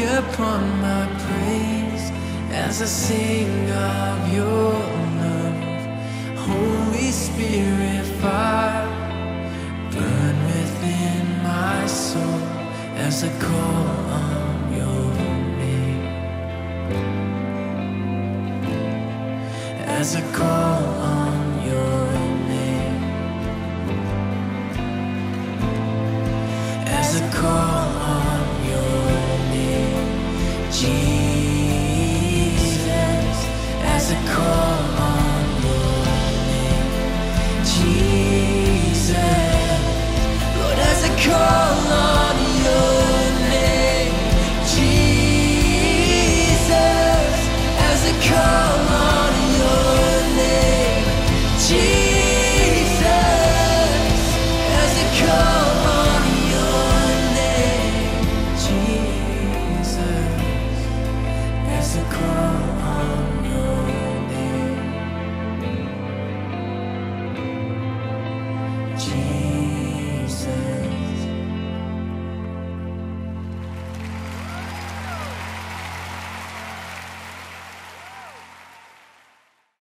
upon my praise as I sing of your love. Holy Spirit, fire, burn within my soul as I call on your name. As I call on your name. As I call